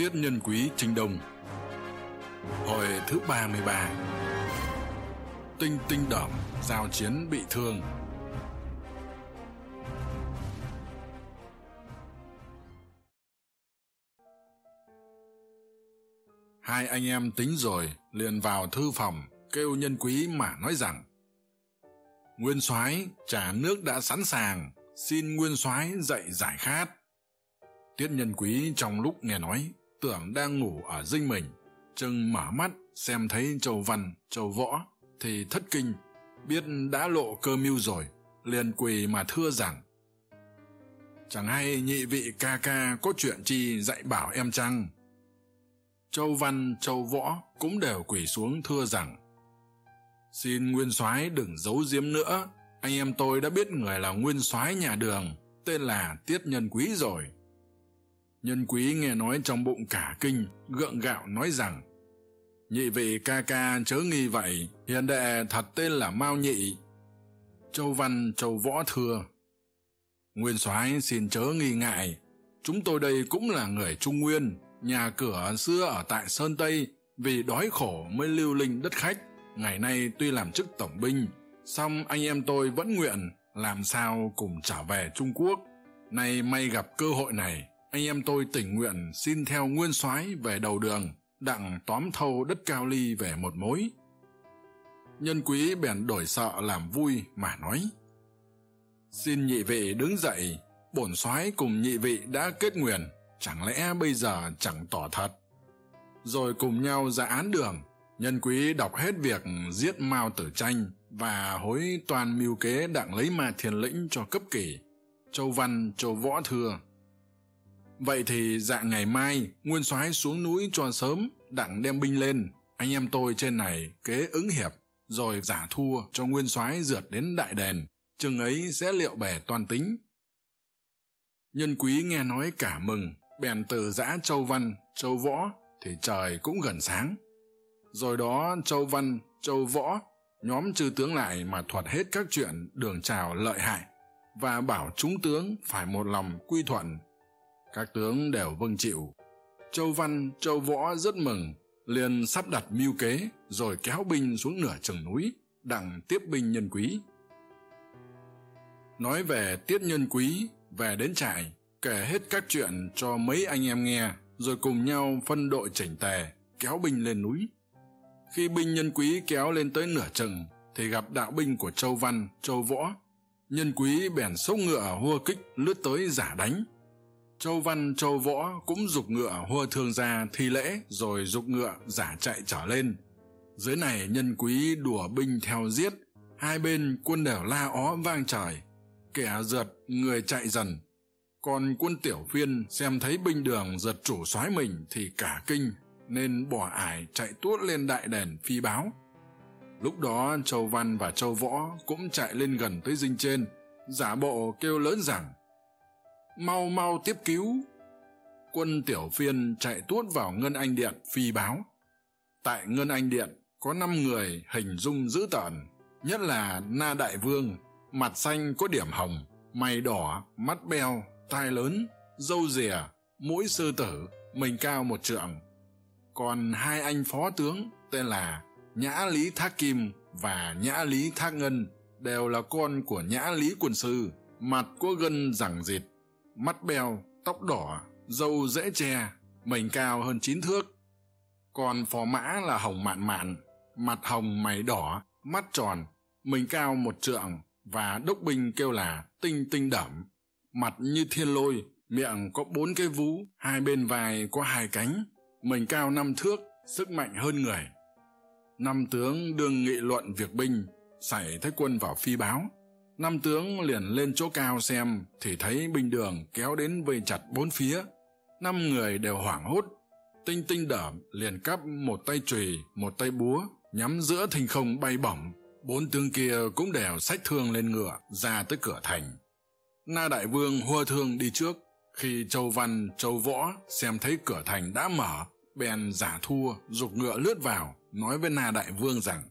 Tiết Nhân Quý Trinh Đông. Hồi thứ 33 Tinh Tinh Đỏng Giao chiến bị thương. Hai anh em tính rồi liền vào thư phòng kêu nhân quý mà nói rằng Nguyên soái trà nước đã sẵn sàng, xin Nguyên soái dậy giải khát. Tiết nhân quý trong lúc nghe nói, tưởng đang ngủ ở dinh mình. Chừng mở mắt, xem thấy châu văn, châu võ, thì thất kinh, biết đã lộ cơ mưu rồi, liền quỳ mà thưa rằng, chẳng hay nhị vị ca ca có chuyện chi dạy bảo em chăng? Châu văn, châu võ cũng đều quỳ xuống thưa rằng, xin nguyên soái đừng giấu diếm nữa, anh em tôi đã biết người là nguyên soái nhà đường, tên là tiết nhân quý rồi nhân quý nghe nói trong bụng cả kinh, gượng gạo nói rằng, nhị vị ca ca chớ nghi vậy hiền đệ thật tên là mao nhị, châu văn, châu võ thưa. Nguyên soái xin chớ nghi ngại, chúng tôi đây cũng là người trung nguyên, nhà cửa xưa ở tại sơn tây, vì đói khổ mới lưu linh đất khách. Ngày nay tuy làm chức tổng binh, song anh em tôi vẫn nguyện làm sao cùng trở về trung quốc. Nay may gặp cơ hội này anh em tôi tình nguyện xin theo nguyên soái về đầu đường, đặng tóm thâu đất cao ly về một mối. Nhân quý bèn đổi sợ làm vui mà nói, xin nhị vị đứng dậy, bổn soái cùng nhị vị đã kết nguyền chẳng lẽ bây giờ chẳng tỏ thật? Rồi cùng nhau ra án đường, nhân quý đọc hết việc giết mao tử tranh và hối toàn mưu kế đặng lấy ma thiền lĩnh cho cấp kỷ, châu văn, châu võ thừa vậy thì dạng ngày mai, nguyên soái xuống núi cho sớm, đặng đem binh lên. Anh em tôi trên này kế ứng hiệp, rồi giả thua cho nguyên soái rượt đến đại đền. Chừng ấy sẽ liệu bè toàn tính. Nhân quý nghe nói cả mừng, bèn từ giã châu văn, châu võ thì trời cũng gần sáng. Rồi đó châu văn, châu võ, nhóm chư tướng lại mà thuật hết các chuyện đường trào lợi hại và bảo chúng tướng phải một lòng quy thuận các tướng đều vâng chịu. Châu văn, châu võ rất mừng, liền sắp đặt mưu kế rồi kéo binh xuống nửa chừng núi, đặng tiếp binh nhân quý. Nói về tiết nhân quý, về đến trại, kể hết các chuyện cho mấy anh em nghe, rồi cùng nhau phân đội chỉnh tề, kéo binh lên núi. Khi binh nhân quý kéo lên tới nửa chừng, thì gặp đạo binh của châu văn, châu võ. Nhân quý bèn sốc ngựa hua kích lướt tới giả đánh châu văn, châu võ cũng giục ngựa hua thương ra thi lễ rồi giục ngựa giả chạy trở lên. Dưới này nhân quý đùa binh theo giết, hai bên quân đều la ó vang trời. Kẻ rượt người chạy dần. Còn quân tiểu phiên xem thấy binh đường giật chủ soái mình thì cả kinh, nên bỏ ải chạy tuốt lên đại đền phi báo. Lúc đó châu văn và châu võ cũng chạy lên gần tới dinh trên, giả bộ kêu lớn rằng mau mau tiếp cứu. Quân tiểu phiên chạy tuốt vào ngân anh điện phi báo. Tại ngân anh điện, có năm người hình dung dữ tợn, nhất là na đại vương, mặt xanh có điểm hồng, mày đỏ, mắt beo, tai lớn dâu rìa, mũi sư tử, mình cao một trượng. Còn hai anh phó tướng tên là nhã lý thác kim và nhã lý thác ngân đều là con của nhã lý quân sư, mặt có gân rẳng rịt mắt bèo, tóc đỏ, râu rễ chè mảnh cao hơn chín thước. Còn phò mã là hồng mạn mạn, mặt hồng mày đỏ, mắt tròn mình cao một trượng và đốc binh kêu là tinh tinh đẩm. Mặt như thiên lôi, miệng có bốn cái vú, hai bên vai có hai cánh mình cao năm thước, sức mạnh hơn người. Năm tướng đương nghị luận việc binh, xảy thấy quân vào phi báo năm tướng liền lên chỗ cao xem, thì thấy binh đường kéo đến vây chặt bốn phía. Năm người đều hoảng hốt. Tinh tinh đởm liền cắp một tay chùy, một tay búa, nhắm giữa thình không bay bổng. Bốn tướng kia cũng đều xách thương lên ngựa, ra tới cửa thành. Na đại vương hua thương đi trước. Khi châu văn, châu võ xem thấy cửa thành đã mở, bèn giả thua g ngựa lướt vào, nói với na đại vương rằng,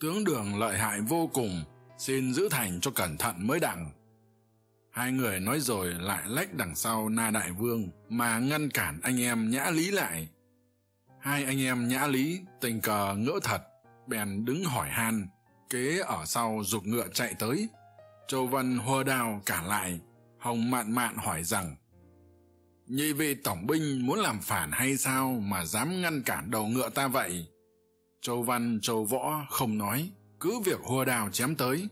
tướng đường lợi hại vô cùng xin giữ thành cho cẩn thận mới đặng. Hai người nói rồi lại lách đằng sau na đại vương mà ngăn cản anh em nhã lý lại. Hai anh em nhã lý tình cờ ngỡ thật, bèn đứng hỏi han, kế ở sau g ụ c ngựa chạy tới. Châu vân hô đao cản lại, hồng mạn mạn hỏi rằng, nhị vị tổng binh muốn làm phản hay sao mà dám ngăn cản đầu ngựa ta vậy? Châu văn, châu võ không nói cứ việc hùa đào chém tới.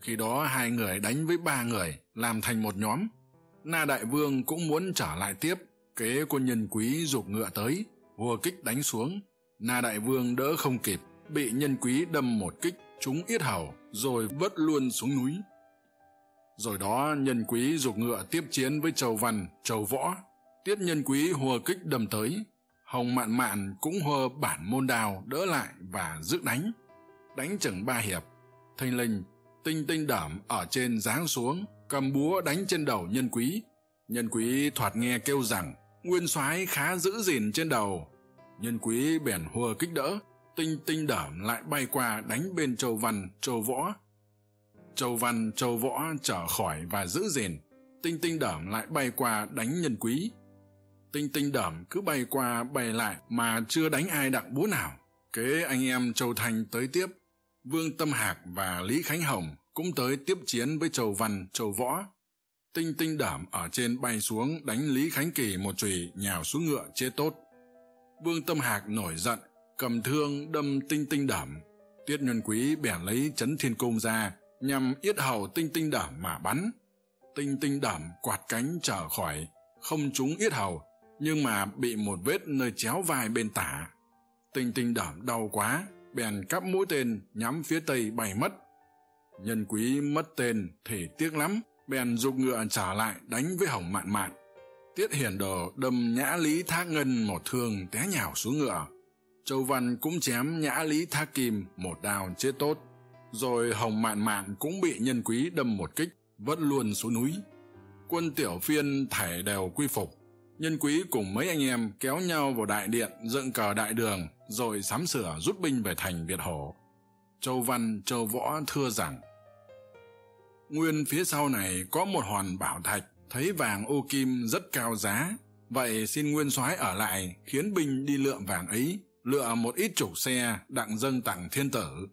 Khi đó hai người đánh với ba người, làm thành một nhóm. Na đại vương cũng muốn trở lại tiếp, kế quân nhân quý g ngựa tới hùa kích đánh xuống. Na đại vương đỡ không kịp, bị nhân quý đâm một kích trúng yết hầu, rồi vớt luôn xuống núi. Rồi đó nhân quý g ngựa tiếp chiến với châu văn, châu võ. Tiết nhân quý hùa kích đâm tới. Hồng mạn mạn cũng hùa bản môn đào đỡ lại và rước đánh đánh chừng ba hiệp. Thanh linh tinh tinh đảm ở trên giáng xuống, cầm búa đánh trên đầu nhân quý. Nhân quý thoạt nghe kêu rằng, nguyên soái khá giữ gìn trên đầu. Nhân quý bèn hùa kích đỡ, tinh tinh đảm lại bay qua đánh bên châu văn, châu võ. Châu văn, châu võ trở khỏi và giữ gìn, tinh tinh đảm lại bay qua đánh nhân quý. Tinh tinh đảm cứ bay qua, bay lại mà chưa đánh ai đặng búa nào. Kế anh em châu thanh tới tiếp vương tâm hạc và lý khánh hồng cũng tới tiếp chiến với châu văn, châu võ. Tinh tinh đảm ở trên bay xuống đánh lý khánh kỳ một chùy, nhào xuống ngựa, chết tốt. Vương tâm hạc nổi giận, cầm thương đâm tinh tinh đảm. Tuyết nhân quý bèn lấy c thiên cung ra, nhằm yết hầu tinh tinh đảm mà bắn. Tinh tinh đảm quạt cánh trở khỏi, không trúng yết hầu, nhưng mà bị một vết nơi chéo vai bên tả. Tinh tinh đảm đau quá bèn cắp mũi tên nhắm phía tây bay mất nhân quý mất tên thì tiếc lắm, bèn giục ngựa trả lại đánh với hồng mạn mạn. Tiết hiển đồ đâm nhã lý thác ngân một thương té nhào xuống ngựa. Châu văn cũng chém nhã lý thác kim một đao chết tốt. Rồi hồng mạn mạn cũng bị nhân quý đâm một kích, vất luôn xuống núi. Quân tiểu phiên thảy đều quy phục. Nhân quý cùng mấy anh em kéo nhau vào đại điện dựng cờ đại đường rồi sắm sửa rút binh về thành việt hổ châu văn, châu võ thưa rằng, nguyên phía sau này có một hòn bảo thạch thấy vàng ô kim rất cao giá. Vậy xin nguyên soái ở lại khiến binh đi lượm vàng ấy, lựa một ít chủ xe đặng dâng tặng thiên tử.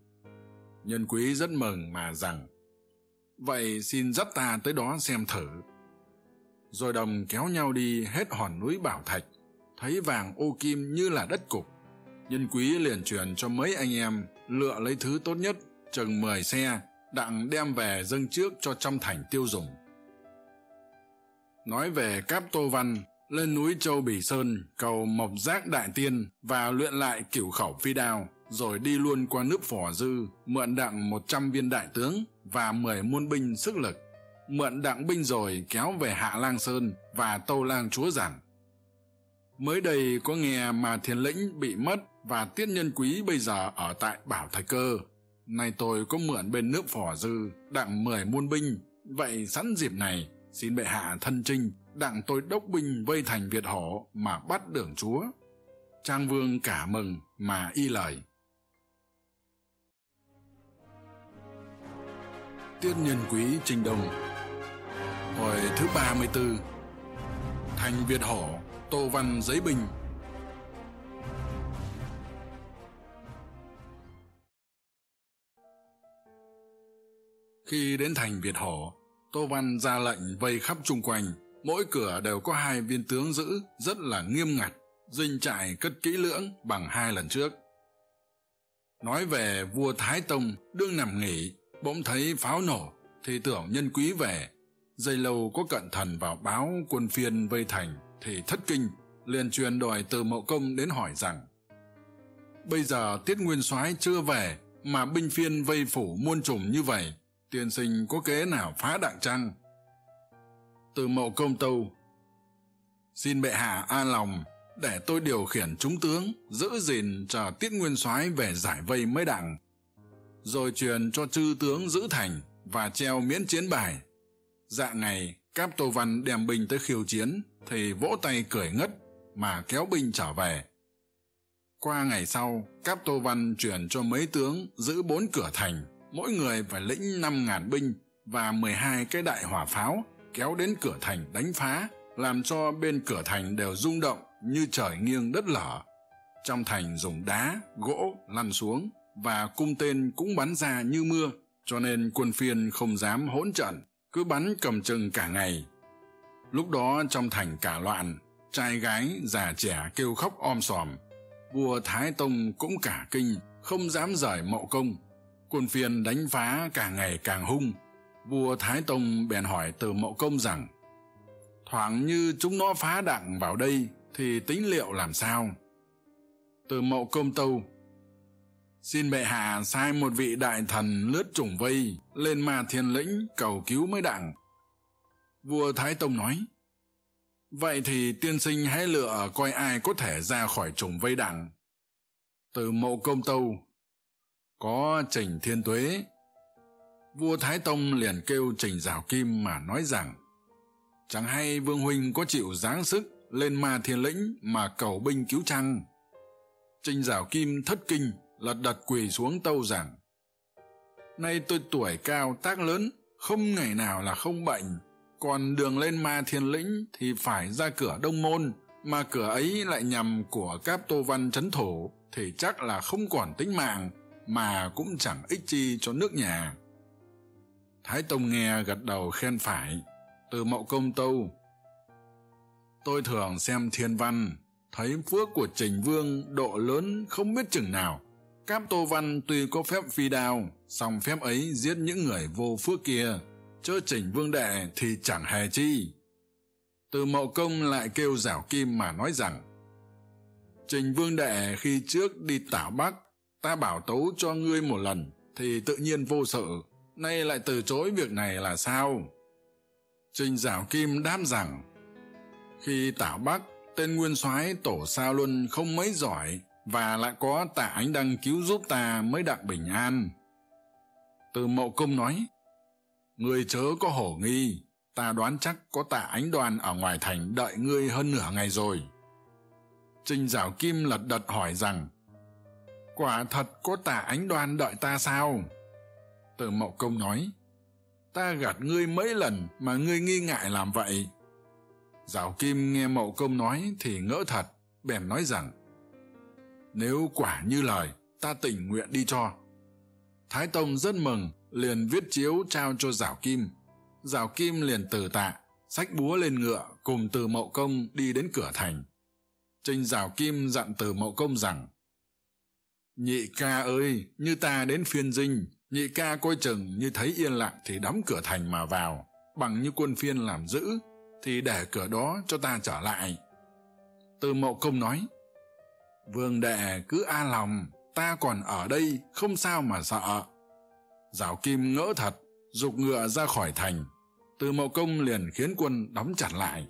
Nhân quý rất mừng mà rằng, vậy xin dắt ta tới đó xem thử. Rồi đồng kéo nhau đi hết hòn núi bảo thạch, thấy vàng ô kim như là đất cục nhân quý liền truyền cho mấy anh em, lựa lấy thứ tốt nhất, chừng mười xe, đặng đem về dâng trước cho trong thành tiêu dùng nói về cáp tô văn, lên núi châu bỉ sơn, cầu mộc giác đại tiên và luyện lại cửu khẩu phi đao, rồi đi luôn qua nước phỏ dư, mượn đặng một trăm viên đại tướng và mười muôn binh sức lực mượn đặng binh rồi kéo về hạ lang sơn và tâu lang chúa rằng mới đây có nghe mà thiền lĩnh bị mất và tiết nhân quý bây giờ ở tại bảo thái cơ. Nay tôi có mượn bên nước phò dư đặng mười muôn binh. Vậy sẵn dịp này, xin bệ hạ thân trinh đặng tôi đốc binh vây thành việt hổ mà bắt đường chúa. Trang vương cả mừng mà y lời. Tiết nhân quý trình đồng hồi thứ ba mươi b thành việt hổ tô văn giấy bình Khi đến thành Việt Hổ, Tô Văn ra lệnh vây khắp chung quanh, mỗi cửa đều có hai viên tướng giữ, rất là nghiêm ngặt, dinh trại cất kỹ lưỡng bằng hai lần trước. Nói về vua Thái Tông đương nằm nghỉ, bỗng thấy pháo nổ, thì tưởng nhân quý về. Dây lâu có cận thần vào báo quân phiên vây thành, thì thất kinh, liền truyền đòi từ mậu công đến hỏi rằng, bây giờ tiết nguyên soái chưa về mà binh phiên vây phủ muôn trùm như vậy tiên sinh có kế nào phá đặng trăng? từ mậu công tâu, xin bệ hạ a lòng để tôi điều khiển chúng tướng giữ gìn chờ tiết nguyên soái về giải vây mới đặng rồi truyền cho chư tướng giữ thành và treo miễn chiến bài dạ ngày cáp tô văn đem binh tới khiêu chiến, thì vỗ tay cười ngất, mà kéo binh trở về. Qua ngày sau, cáp tô văn chuyển cho mấy tướng giữ bốn cửa thành, mỗi người phải lĩnh năm ngàn binh và mười hai cái đại hỏa pháo kéo đến cửa thành đánh phá, làm cho bên cửa thành đều rung động như trời nghiêng đất lở. Trong thành dùng đá, gỗ lăn xuống và cung tên cũng bắn ra như mưa, cho nên quân phiên không dám hỗn trận cứ bắn cầm chừng cả ngày. Lúc đó trong thành cả loạn, trai gái già trẻ kêu khóc om sòm. Vua thái tông cũng cả kinh, không dám rời mậu công. Quân phiền đánh phá càng ngày càng hung. Vua thái tông bèn hỏi từ mậu công rằng, thoảng như chúng nó phá đặng vào đây thì tính liệu làm sao? Từ mậu công tâu xin bệ hạ sai một vị đại thần lướt chủng vây, lên ma thiên lĩnh cầu cứu mới đặng. vua thái tông nói, vậy thì tiên sinh hãy lựa coi ai có thể ra khỏi chủng vây đặng. từ mộ công tâu, có trình thiên tuế vua thái tông liền kêu trình giảo kim mà nói rằng, chẳng hay vương huynh có chịu giáng sức lên ma thiên lĩnh mà cầu binh cứu trăng trình giảo kim thất kinh lật đật quỳ xuống tâu rằng nay tôi tuổi cao tác lớn, không ngày nào là không bệnh. Còn đường lên ma thiên lĩnh thì phải ra cửa đông môn, mà cửa ấy lại nhằm của cáp tô văn c thổ, thì chắc là không còn tính mạng, mà cũng chẳng ích chi cho nước nhà. Thái tông nghe gật đầu khen phải, từ mậu công tâu, tôi thường xem thiên văn, thấy phước của trình vương độ lớn không biết chừng nào. Cáp Tô Văn tuy có phép phi đao, song phép ấy giết những người vô phước kia, chớ chỉnh vương đệ thì chẳng hề chi. Từ mậu công lại kêu giảo kim mà nói rằng, Trình vương đệ khi trước đi tảo bắc, ta bảo tấu cho ngươi một lần, thì tự nhiên vô sự, nay lại từ chối việc này là sao? Trình giảo kim đáp rằng, khi tảo bắc, tên nguyên soái tổ sao luân không mấy giỏi, và lại có tả ánh đăng cứu giúp ta mới đặng bình an. Từ mậu công nói, người chớ có hổ nghi, ta đoán chắc có tả ánh đoàn ở ngoài thành đợi ngươi hơn nửa ngày rồi. Trinh giảo kim lật đật hỏi rằng, quả thật có tả ánh đoàn đợi ta sao? Từ mậu công nói, ta gạt ngươi mấy lần mà ngươi nghi ngại làm vậy. Giảo kim nghe mậu công nói thì ngỡ thật, bèn nói rằng nếu quả như lời, ta tình nguyện đi cho. Thái tông rất mừng, liền viết chiếu trao cho giảo kim. Giảo kim liền từ tạ sách búa lên ngựa cùng từ mậu công đi đến cửa thành. Trình giảo kim dặn từ mậu công rằng, nhị ca ơi, như ta đến phiên dinh, nhị ca coi chừng như thấy yên lặng thì đóng cửa thành mà vào, bằng như quân phiên làm giữ, thì để cửa đó cho ta trở lại. Từ mậu công nói vương đệ, cứ a lòng, ta còn ở đây, không sao mà sợ. Giảo kim ngỡ thật dục ngựa ra khỏi thành. Từ mậu công liền khiến quân đóng chặt lại.